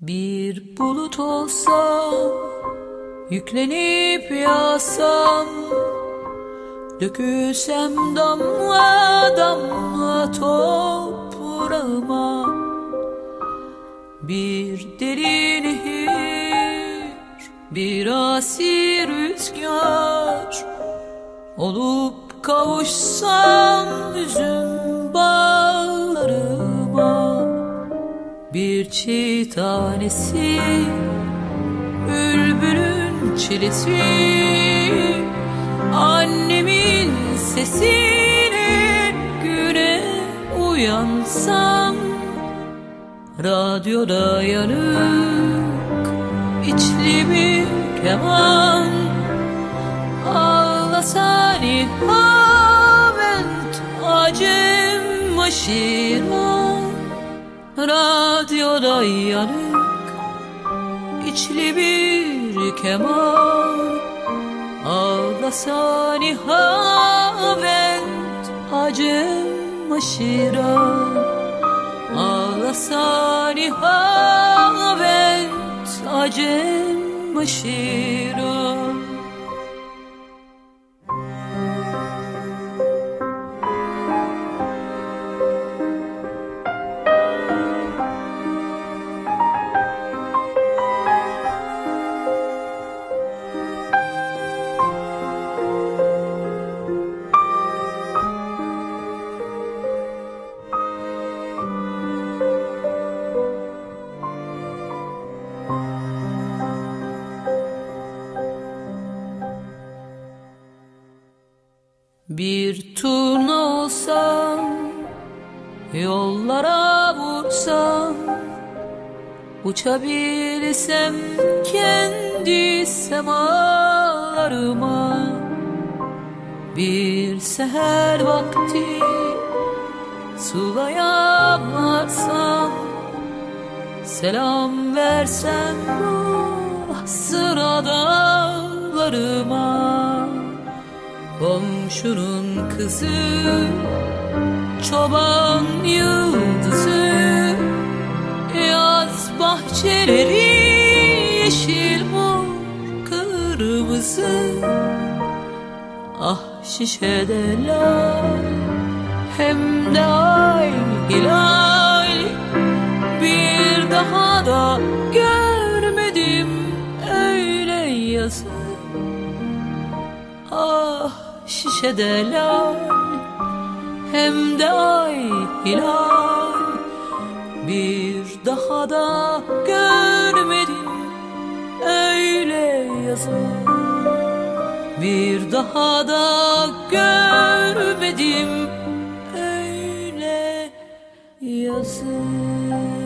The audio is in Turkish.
Bir bulut olsam Yüklenip yağsam Dökülsem damla damla toprağıma Bir deli nehir Bir asi rüzgar Olup kavuşsam üzüm bağlarıma Bir çiğ tanesi Bülbülün çilesi Annemin sesine güne uyansam Radyoda yanık içli bir keman Ağlasa nihavent acem maşira Radyoda yanık içli bir keman. Ağlasa nihavent acem maşira Ağlasa nihavent acem maşira Bir turna olsam Yollara vursam Uçabilsem kendi semalarıma. Bir seher vakti Sulaya varsam Selam versem bu sıradalarıma Komşunun kızı Çoban yıldızı. Yaz bahçeleri Yeşil mor kırmızı. Ah şişede lal Hem de ay hilal şişede lal Hem de ay hilal. Bir daha da görmedim öyle yazar Bir daha da görmedim öyle yazar